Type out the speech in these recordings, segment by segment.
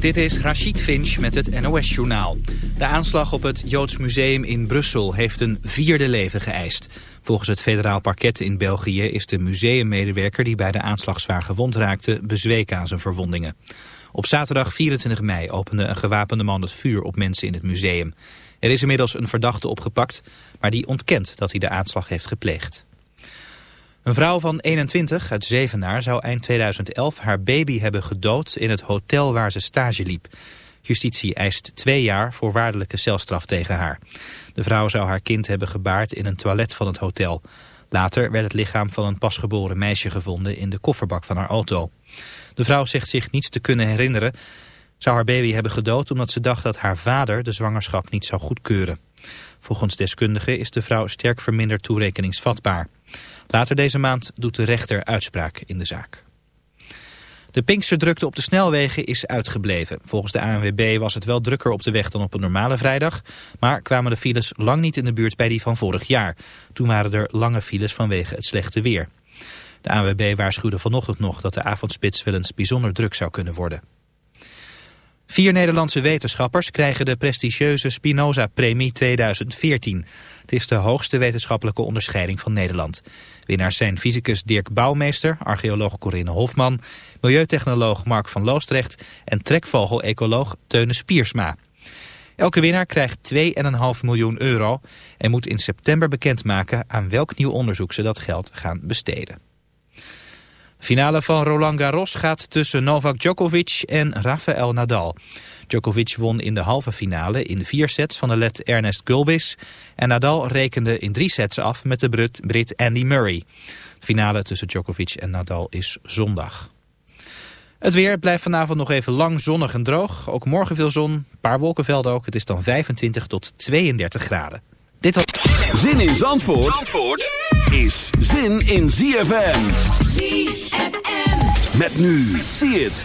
Dit is Rachid Finch met het NOS-journaal. De aanslag op het Joods Museum in Brussel heeft een vierde leven geëist. Volgens het federaal parket in België is de museummedewerker die bij de aanslag zwaar gewond raakte bezweken aan zijn verwondingen. Op zaterdag 24 mei opende een gewapende man het vuur op mensen in het museum. Er is inmiddels een verdachte opgepakt, maar die ontkent dat hij de aanslag heeft gepleegd. Een vrouw van 21 uit Zevenaar zou eind 2011 haar baby hebben gedood in het hotel waar ze stage liep. Justitie eist twee jaar voorwaardelijke celstraf tegen haar. De vrouw zou haar kind hebben gebaard in een toilet van het hotel. Later werd het lichaam van een pasgeboren meisje gevonden in de kofferbak van haar auto. De vrouw zegt zich niets te kunnen herinneren. Zou haar baby hebben gedood omdat ze dacht dat haar vader de zwangerschap niet zou goedkeuren. Volgens deskundigen is de vrouw sterk verminderd toerekeningsvatbaar. Later deze maand doet de rechter uitspraak in de zaak. De Pinksterdrukte op de snelwegen is uitgebleven. Volgens de ANWB was het wel drukker op de weg dan op een normale vrijdag. Maar kwamen de files lang niet in de buurt bij die van vorig jaar. Toen waren er lange files vanwege het slechte weer. De ANWB waarschuwde vanochtend nog dat de avondspits wel eens bijzonder druk zou kunnen worden. Vier Nederlandse wetenschappers krijgen de prestigieuze Spinoza-premie 2014. Het is de hoogste wetenschappelijke onderscheiding van Nederland. Winnaars zijn fysicus Dirk Bouwmeester, archeoloog Corinne Hofman, milieutechnoloog Mark van Loostrecht en trekvogel-ecoloog Teune Spiersma. Elke winnaar krijgt 2,5 miljoen euro en moet in september bekendmaken aan welk nieuw onderzoek ze dat geld gaan besteden. Finale van Roland Garros gaat tussen Novak Djokovic en Rafael Nadal. Djokovic won in de halve finale in vier sets van de Let Ernest Gulbis. En Nadal rekende in drie sets af met de Brit, Brit Andy Murray. De finale tussen Djokovic en Nadal is zondag. Het weer blijft vanavond nog even lang zonnig en droog. Ook morgen veel zon, een paar wolkenvelden ook. Het is dan 25 tot 32 graden. Dit was... Zin in Zandvoort, Zandvoort is zin in ZFM. ZFM. Met nu, zie het.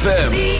ZFM.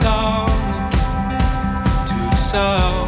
start looking to yourself.